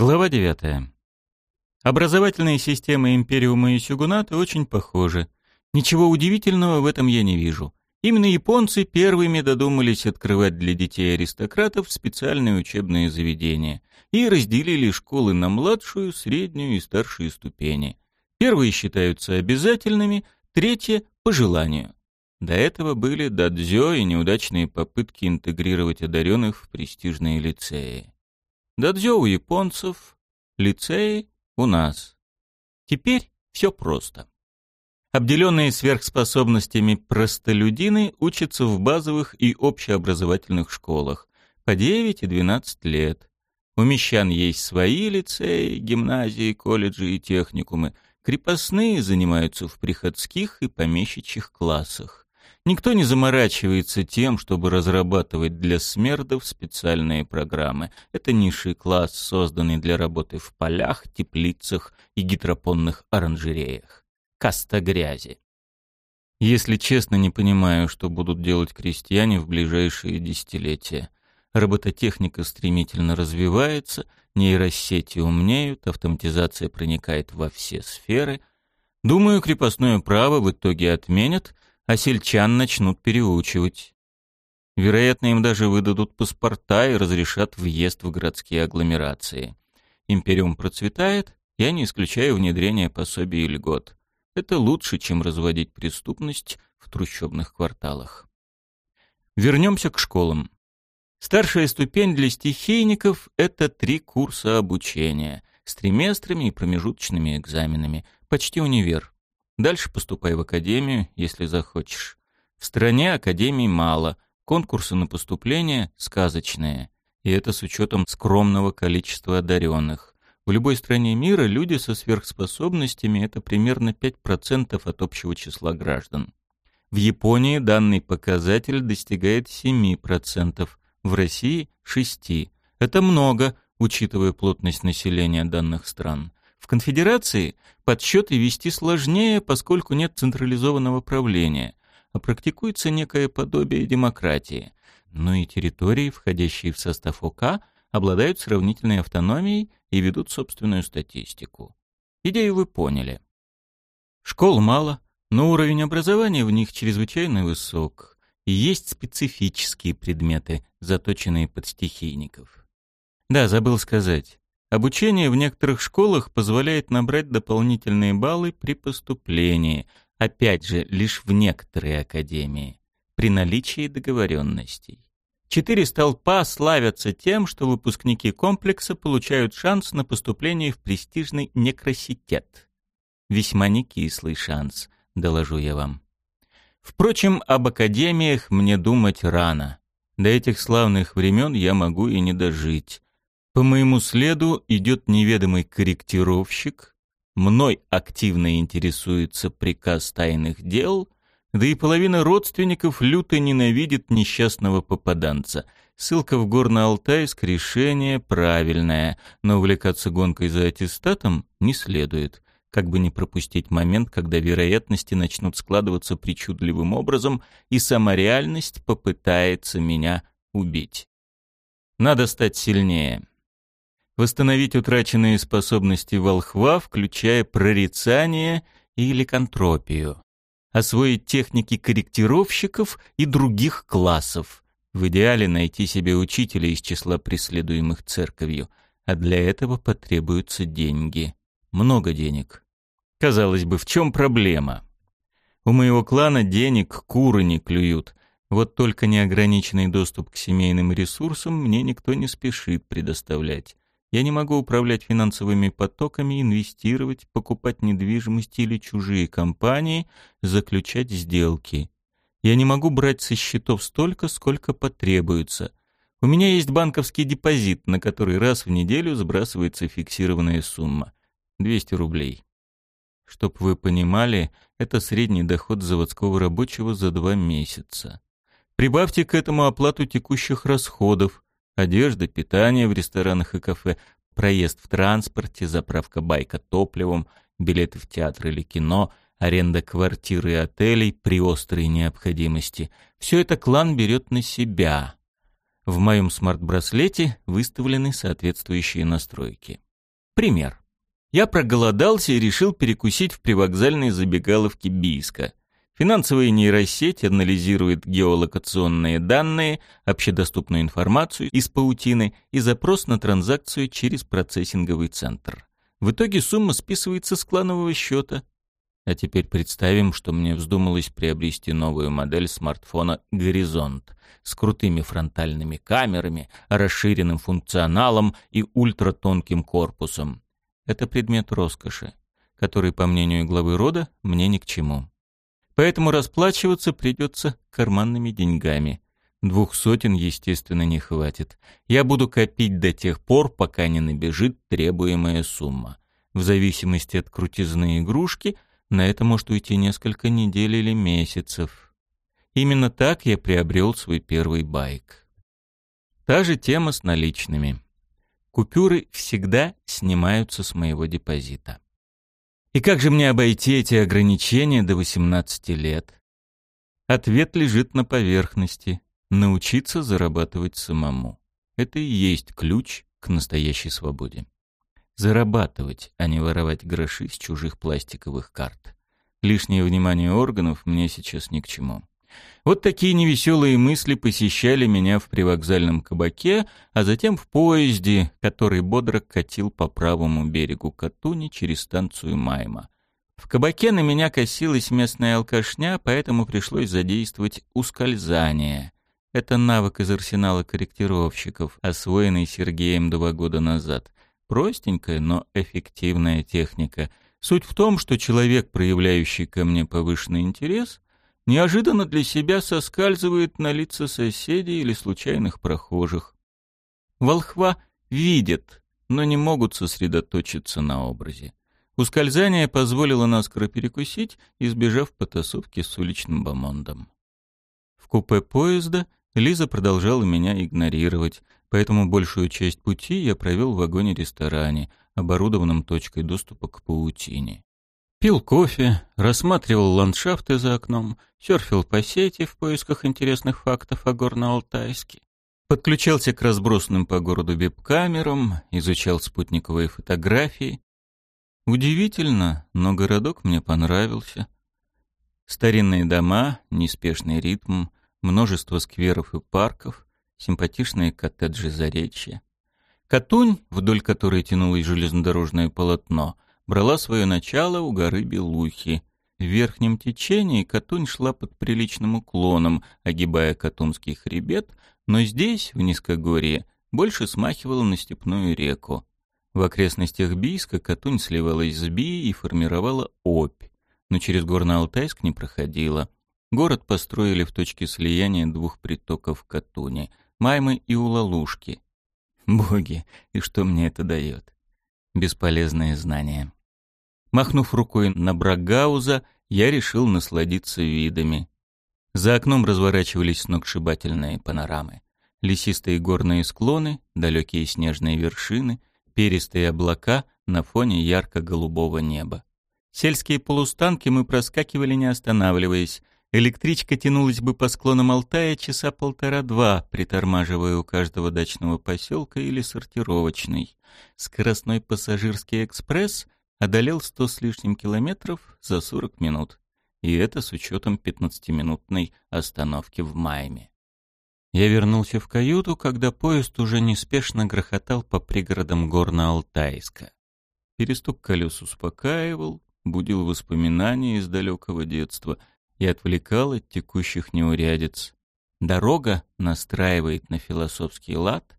Глава 9. Образовательные системы Империума и Сюгуната очень похожи. Ничего удивительного в этом я не вижу. Именно японцы первыми додумались открывать для детей аристократов специальные учебные заведения и разделили школы на младшую, среднюю и старшую ступени. Первые считаются обязательными, третье — по желанию. До этого были дадзё и неудачные попытки интегрировать одаренных в престижные лицеи. Дадзё у японцев, лицеи у нас. Теперь все просто. Обделенные сверхспособностями простолюдины учатся в базовых и общеобразовательных школах по 9 и 12 лет. У мещан есть свои лицеи, гимназии, колледжи и техникумы. Крепостные занимаются в приходских и помещичьих классах. Никто не заморачивается тем, чтобы разрабатывать для смердов специальные программы. Это низший класс, созданный для работы в полях, теплицах и гидропонных оранжереях. Каста грязи. Если честно, не понимаю, что будут делать крестьяне в ближайшие десятилетия. Робототехника стремительно развивается, нейросети умнеют, автоматизация проникает во все сферы. Думаю, крепостное право в итоге отменят, а сельчан начнут переучивать. Вероятно, им даже выдадут паспорта и разрешат въезд в городские агломерации. Империум процветает, я не исключаю внедрение пособий и льгот. Это лучше, чем разводить преступность в трущобных кварталах. Вернемся к школам. Старшая ступень для стихийников — это три курса обучения с триместрами и промежуточными экзаменами, почти универ. Дальше поступай в академию, если захочешь. В стране академий мало, конкурсы на поступление сказочные. И это с учетом скромного количества одаренных. В любой стране мира люди со сверхспособностями – это примерно 5% от общего числа граждан. В Японии данный показатель достигает 7%, в России – 6%. Это много, учитывая плотность населения данных стран. В конфедерации подсчеты вести сложнее, поскольку нет централизованного правления, а практикуется некое подобие демократии. Но и территории, входящие в состав ОК, обладают сравнительной автономией и ведут собственную статистику. Идею вы поняли. Школ мало, но уровень образования в них чрезвычайно высок, и есть специфические предметы, заточенные под стихийников. Да, забыл сказать. Обучение в некоторых школах позволяет набрать дополнительные баллы при поступлении, опять же, лишь в некоторые академии, при наличии договоренностей. Четыре столпа славятся тем, что выпускники комплекса получают шанс на поступление в престижный некроситет. Весьма некислый шанс, доложу я вам. Впрочем, об академиях мне думать рано. До этих славных времен я могу и не дожить. По моему следу идет неведомый корректировщик, мной активно интересуется приказ тайных дел, да и половина родственников люто ненавидит несчастного попаданца. Ссылка в Горно-Алтайск — решение правильное, но увлекаться гонкой за аттестатом не следует, как бы не пропустить момент, когда вероятности начнут складываться причудливым образом, и сама реальность попытается меня убить. Надо стать сильнее восстановить утраченные способности волхва, включая прорицание и ликантропию, освоить техники корректировщиков и других классов, в идеале найти себе учителя из числа преследуемых церковью, а для этого потребуются деньги. Много денег. Казалось бы, в чем проблема? У моего клана денег куры не клюют, вот только неограниченный доступ к семейным ресурсам мне никто не спешит предоставлять. Я не могу управлять финансовыми потоками, инвестировать, покупать недвижимость или чужие компании, заключать сделки. Я не могу брать со счетов столько, сколько потребуется. У меня есть банковский депозит, на который раз в неделю сбрасывается фиксированная сумма — 200 рублей. Чтоб вы понимали, это средний доход заводского рабочего за два месяца. Прибавьте к этому оплату текущих расходов, Одежда, питание в ресторанах и кафе, проезд в транспорте, заправка байка топливом, билеты в театр или кино, аренда квартиры и отелей при острой необходимости. Все это клан берет на себя. В моем смарт-браслете выставлены соответствующие настройки. Пример. Я проголодался и решил перекусить в привокзальной забегаловке Бийска. Финансовая нейросеть анализирует геолокационные данные, общедоступную информацию из паутины и запрос на транзакцию через процессинговый центр. В итоге сумма списывается с кланового счета. А теперь представим, что мне вздумалось приобрести новую модель смартфона «Горизонт» с крутыми фронтальными камерами, расширенным функционалом и ультратонким корпусом. Это предмет роскоши, который, по мнению главы рода, мне ни к чему. Поэтому расплачиваться придется карманными деньгами. Двух сотен, естественно, не хватит. Я буду копить до тех пор, пока не набежит требуемая сумма. В зависимости от крутизны игрушки, на это может уйти несколько недель или месяцев. Именно так я приобрел свой первый байк. Та же тема с наличными. Купюры всегда снимаются с моего депозита. И как же мне обойти эти ограничения до 18 лет? Ответ лежит на поверхности. Научиться зарабатывать самому. Это и есть ключ к настоящей свободе. Зарабатывать, а не воровать гроши с чужих пластиковых карт. Лишнее внимание органов мне сейчас ни к чему. Вот такие невеселые мысли посещали меня в привокзальном кабаке, а затем в поезде, который бодро катил по правому берегу Катуни через станцию Майма. В кабаке на меня косилась местная алкашня, поэтому пришлось задействовать ускользание. Это навык из арсенала корректировщиков, освоенный Сергеем два года назад. Простенькая, но эффективная техника. Суть в том, что человек, проявляющий ко мне повышенный интерес — неожиданно для себя соскальзывает на лица соседей или случайных прохожих. Волхва видят, но не могут сосредоточиться на образе. Ускользание позволило наскоро перекусить, избежав потасовки с уличным бомондом. В купе поезда Лиза продолжала меня игнорировать, поэтому большую часть пути я провел в вагоне-ресторане, оборудованном точкой доступа к паутине. Пил кофе, рассматривал ландшафты за окном, серфил по сети в поисках интересных фактов о Горно-Алтайске. Подключался к разбросанным по городу веб-камерам, изучал спутниковые фотографии. Удивительно, но городок мне понравился. Старинные дома, неспешный ритм, множество скверов и парков, симпатичные коттеджи Заречья. Катунь, вдоль которой тянулось железнодорожное полотно — брала свое начало у горы Белухи. В верхнем течении Катунь шла под приличным уклоном, огибая Катунский хребет, но здесь, в низкогорье, больше смахивала на степную реку. В окрестностях Бийска Катунь сливалась с Би и формировала Обь, но через Горно-Алтайск не проходила. Город построили в точке слияния двух притоков Катуни — Маймы и Улалушки. Боги, и что мне это дает? Бесполезные знания. Махнув рукой на Брагауза, я решил насладиться видами. За окном разворачивались сногсшибательные панорамы. Лесистые горные склоны, далекие снежные вершины, перистые облака на фоне ярко-голубого неба. Сельские полустанки мы проскакивали не останавливаясь. Электричка тянулась бы по склонам Алтая часа полтора-два, притормаживая у каждого дачного поселка или сортировочной. Скоростной пассажирский экспресс — одолел сто с лишним километров за 40 минут. И это с учетом 15-минутной остановки в Майме. Я вернулся в каюту, когда поезд уже неспешно грохотал по пригородам Горно-Алтайска. Перестук колес успокаивал, будил воспоминания из далекого детства и отвлекал от текущих неурядиц. Дорога настраивает на философский лад,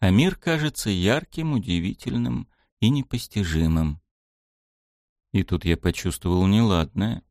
а мир кажется ярким, удивительным и непостижимым. И тут я почувствовал неладное.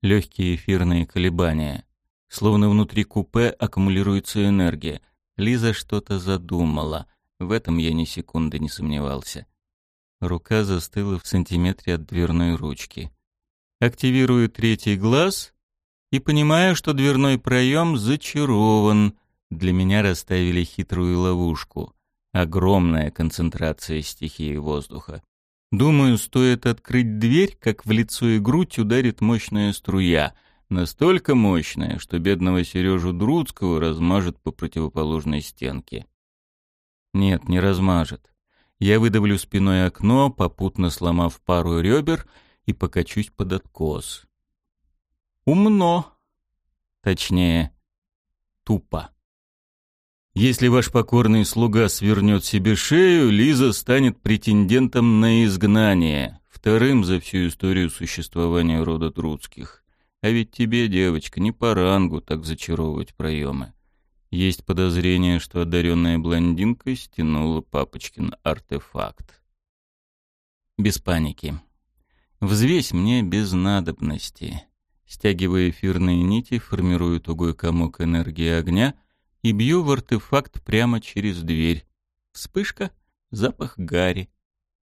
Легкие эфирные колебания. Словно внутри купе аккумулируется энергия. Лиза что-то задумала. В этом я ни секунды не сомневался. Рука застыла в сантиметре от дверной ручки. Активирую третий глаз и понимаю, что дверной проем зачарован. Для меня расставили хитрую ловушку. Огромная концентрация стихии воздуха. Думаю, стоит открыть дверь, как в лицо и грудь ударит мощная струя, настолько мощная, что бедного Сережу Друцкого размажет по противоположной стенке. Нет, не размажет. Я выдавлю спиной окно, попутно сломав пару ребер, и покачусь под откос. Умно. Точнее, тупо. Если ваш покорный слуга свернет себе шею, Лиза станет претендентом на изгнание, вторым за всю историю существования рода Труцких. А ведь тебе, девочка, не по рангу так зачаровывать проемы. Есть подозрение, что одаренная блондинка стянула папочкин артефакт. Без паники. Взвесь мне без надобности. Стягивая эфирные нити, формирую тугой комок энергии огня и бью в артефакт прямо через дверь. Вспышка, запах гари.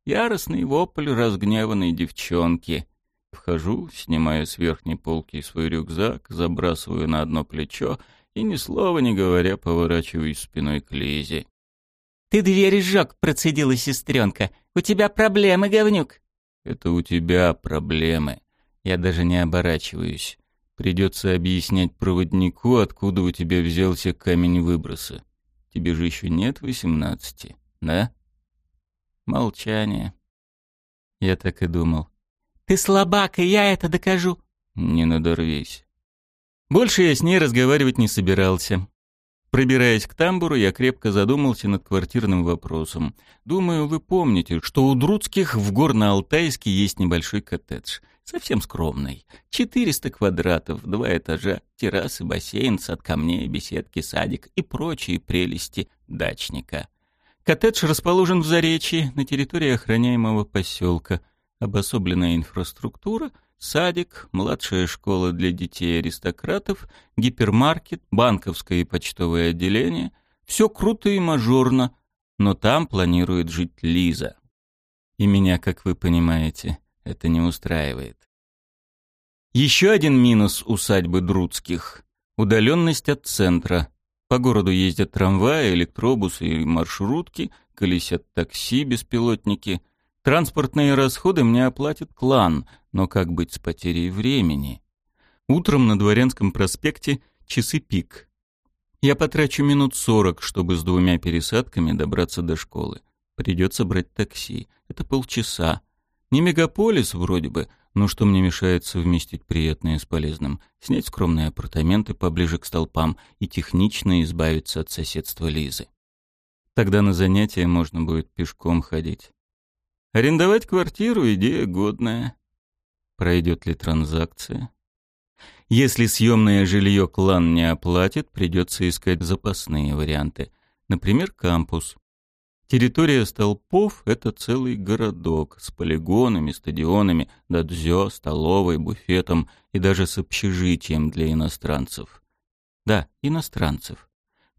Яростный вопль разгневанной девчонки. Вхожу, снимаю с верхней полки свой рюкзак, забрасываю на одно плечо и, ни слова не говоря, поворачиваюсь спиной к Лизе. «Ты дверь сжег», — процедила сестренка. «У тебя проблемы, говнюк». «Это у тебя проблемы. Я даже не оборачиваюсь. Придется объяснять проводнику, откуда у тебя взялся камень выброса. Тебе же еще нет восемнадцати, да?» Молчание. Я так и думал. «Ты слабак, и я это докажу». «Не надорвись». Больше я с ней разговаривать не собирался. Пробираясь к тамбуру, я крепко задумался над квартирным вопросом. Думаю, вы помните, что у Друцких в Горно-Алтайске есть небольшой коттедж. Совсем скромный. 400 квадратов, два этажа, террасы, бассейн, сад камней, беседки, садик и прочие прелести дачника. Коттедж расположен в Заречье, на территории охраняемого поселка. Обособленная инфраструктура — садик, младшая школа для детей аристократов, гипермаркет, банковское и почтовое отделение. Все круто и мажорно, но там планирует жить Лиза. И меня, как вы понимаете, это не устраивает. Еще один минус усадьбы Друцких – удаленность от центра. По городу ездят трамваи, электробусы и маршрутки, колесят такси, беспилотники – Транспортные расходы мне оплатит клан, но как быть с потерей времени? Утром на Дворянском проспекте часы пик. Я потрачу минут сорок, чтобы с двумя пересадками добраться до школы. Придется брать такси. Это полчаса. Не мегаполис вроде бы, но что мне мешает совместить приятное с полезным? Снять скромные апартаменты поближе к столпам и технично избавиться от соседства Лизы. Тогда на занятия можно будет пешком ходить. Арендовать квартиру – идея годная. Пройдет ли транзакция? Если съемное жилье клан не оплатит, придется искать запасные варианты. Например, кампус. Территория столпов – это целый городок с полигонами, стадионами, дадзё, столовой, буфетом и даже с общежитием для иностранцев. Да, иностранцев.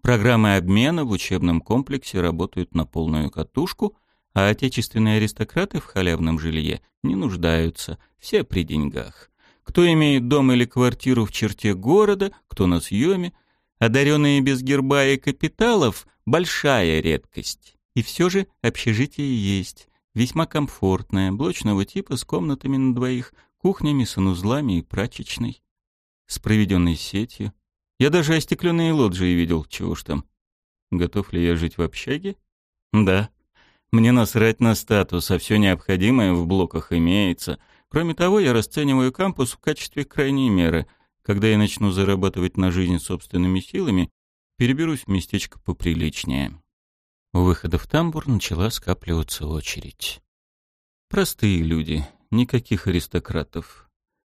Программы обмена в учебном комплексе работают на полную катушку – а отечественные аристократы в халявном жилье не нуждаются, все при деньгах. Кто имеет дом или квартиру в черте города, кто на съеме, одаренные без герба и капиталов – большая редкость. И все же общежитие есть, весьма комфортное, блочного типа с комнатами на двоих, кухнями, санузлами и прачечной, с проведенной сетью. Я даже остекленные лоджии видел, чего ж там. Готов ли я жить в общаге? Да. Мне насрать на статус, а все необходимое в блоках имеется. Кроме того, я расцениваю кампус в качестве крайней меры. Когда я начну зарабатывать на жизнь собственными силами, переберусь в местечко поприличнее. У выхода в тамбур начала скапливаться очередь. Простые люди, никаких аристократов.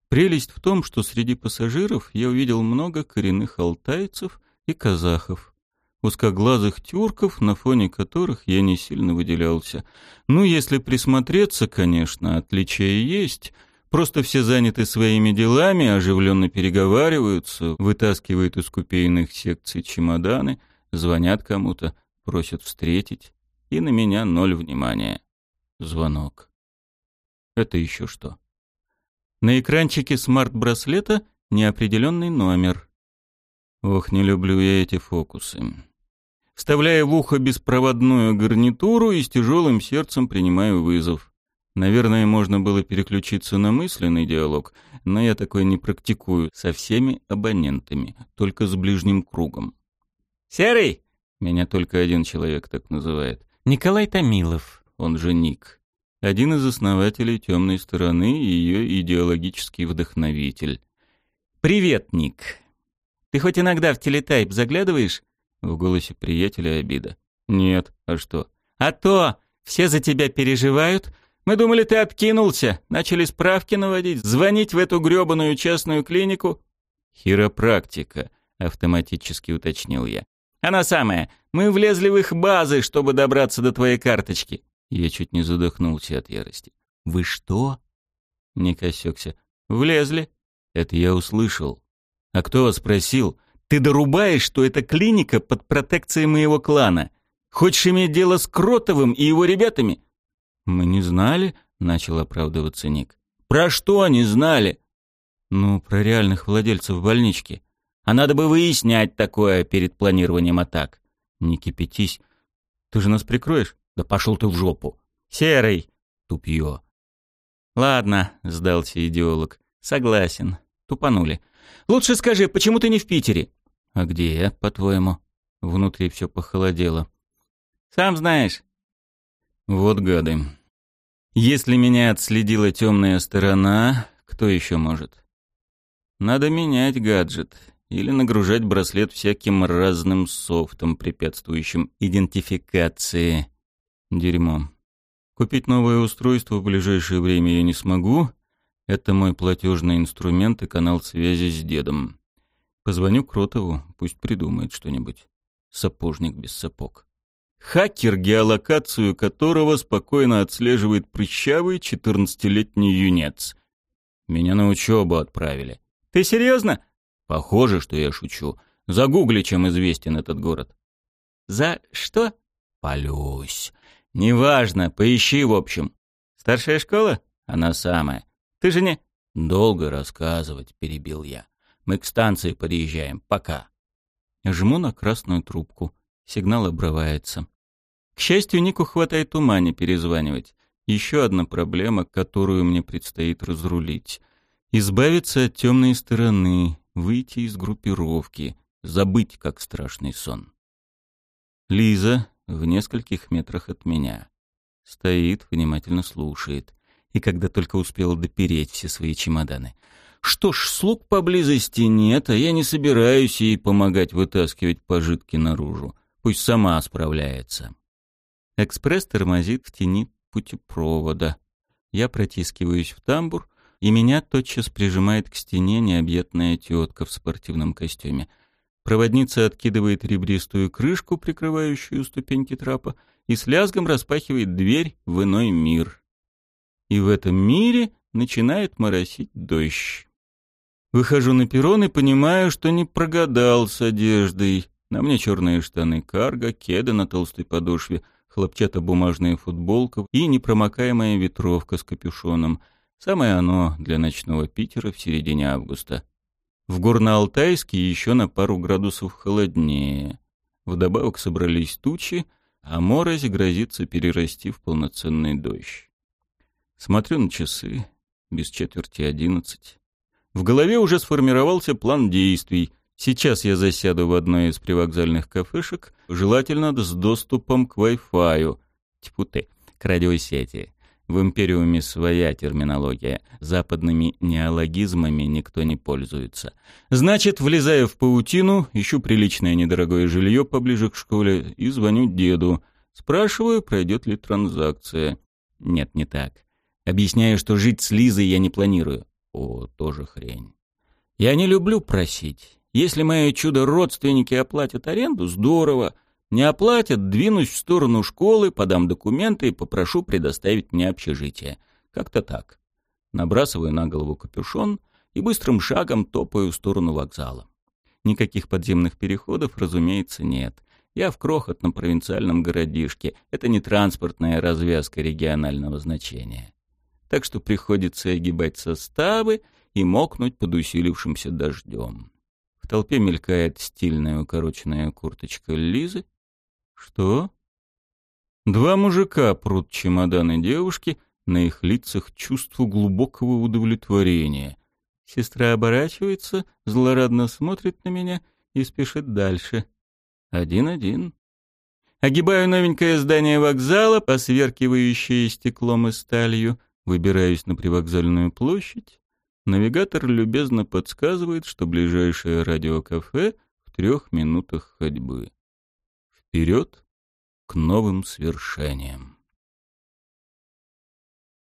Прелесть в том, что среди пассажиров я увидел много коренных алтайцев и казахов узкоглазых тюрков, на фоне которых я не сильно выделялся. Ну, если присмотреться, конечно, отличия есть. Просто все заняты своими делами, оживленно переговариваются, вытаскивают из купейных секций чемоданы, звонят кому-то, просят встретить. И на меня ноль внимания. Звонок. Это еще что? На экранчике смарт-браслета неопределенный номер. Ох, не люблю я эти фокусы вставляя в ухо беспроводную гарнитуру и с тяжелым сердцем принимаю вызов. Наверное, можно было переключиться на мысленный диалог, но я такой не практикую со всеми абонентами, только с ближним кругом. «Серый!» Меня только один человек так называет. «Николай Томилов». он же Ник, один из основателей темной стороны и ее идеологический вдохновитель. «Привет, Ник. Ты хоть иногда в телетайп заглядываешь?» В голосе приятеля обида. «Нет, а что?» «А то! Все за тебя переживают. Мы думали, ты откинулся. Начали справки наводить, звонить в эту грёбаную частную клинику». «Хиропрактика», — автоматически уточнил я. «Она самая. Мы влезли в их базы, чтобы добраться до твоей карточки». Я чуть не задохнулся от ярости. «Вы что?» Не косёкся. «Влезли». Это я услышал. А кто вас спросил? Ты дорубаешь, что это клиника под протекцией моего клана. Хочешь иметь дело с Кротовым и его ребятами?» «Мы не знали», — начал оправдываться Ник. «Про что они знали?» «Ну, про реальных владельцев больнички. А надо бы выяснять такое перед планированием атак». «Не кипятись. Ты же нас прикроешь?» «Да пошел ты в жопу». «Серый». «Тупье». «Ладно», — сдался идеолог. «Согласен. Тупанули. Лучше скажи, почему ты не в Питере?» «А где я, по-твоему?» Внутри все похолодело. Сам знаешь. Вот гады. Если меня отследила темная сторона, кто еще может? Надо менять гаджет или нагружать браслет всяким разным софтом, препятствующим идентификации. Дерьмо. Купить новое устройство в ближайшее время я не смогу. Это мой платежный инструмент и канал связи с дедом. Позвоню Кротову, пусть придумает что-нибудь. Сапожник без сапог хакер, геолокацию которого спокойно отслеживает прыщавый 14-летний юнец. Меня на учебу отправили. Ты серьезно? Похоже, что я шучу. Загугли, чем известен этот город. За что? Полюсь. Неважно, поищи в общем. Старшая школа? Она самая. Ты же не... Долго рассказывать, перебил я. Мы к станции подъезжаем. Пока. Жму на красную трубку. Сигнал обрывается. К счастью, Нику хватает ума не перезванивать. Еще одна проблема, которую мне предстоит разрулить. Избавиться от темной стороны, выйти из группировки, забыть, как страшный сон. Лиза в нескольких метрах от меня. Стоит, внимательно слушает. И когда только успела допереть все свои чемоданы. Что ж, слуг поблизости нет, а я не собираюсь ей помогать вытаскивать пожитки наружу. Пусть сама справляется. Экспресс тормозит в тени путепровода. Я протискиваюсь в тамбур, и меня тотчас прижимает к стене необъятная тетка в спортивном костюме. Проводница откидывает ребристую крышку, прикрывающую ступеньки трапа, и с лязгом распахивает дверь в иной мир. И в этом мире начинает моросить дождь. Выхожу на перрон и понимаю, что не прогадал с одеждой. На мне черные штаны карго, кеды на толстой подошве, хлопчатобумажная футболка и непромокаемая ветровка с капюшоном. Самое оно для ночного Питера в середине августа. В Горно-Алтайске еще на пару градусов холоднее. Вдобавок собрались тучи, а морось грозится перерасти в полноценный дождь. Смотрю на часы, без четверти одиннадцать. В голове уже сформировался план действий — Сейчас я засяду в одной из привокзальных кафешек, желательно с доступом к Wi-Fi. Тьфу ты, к радиосети. В Империуме своя терминология. Западными неологизмами никто не пользуется. Значит, влезаю в паутину, ищу приличное недорогое жилье поближе к школе и звоню деду. Спрашиваю, пройдет ли транзакция. Нет, не так. Объясняю, что жить с Лизой я не планирую. О, тоже хрень. Я не люблю просить. Если мои чудо-родственники оплатят аренду, здорово. Не оплатят, двинусь в сторону школы, подам документы и попрошу предоставить мне общежитие. Как-то так. Набрасываю на голову капюшон и быстрым шагом топаю в сторону вокзала. Никаких подземных переходов, разумеется, нет. Я в крохотном провинциальном городишке. Это не транспортная развязка регионального значения. Так что приходится огибать составы и мокнуть под усилившимся дождем. В толпе мелькает стильная укороченная курточка Лизы. Что? Два мужика прут чемоданы девушки, на их лицах чувство глубокого удовлетворения. Сестра оборачивается, злорадно смотрит на меня и спешит дальше. Один-один. Огибаю новенькое здание вокзала, посверкивающее стеклом и сталью, выбираюсь на привокзальную площадь. Навигатор любезно подсказывает, что ближайшее радиокафе в трех минутах ходьбы. Вперед к новым свершениям.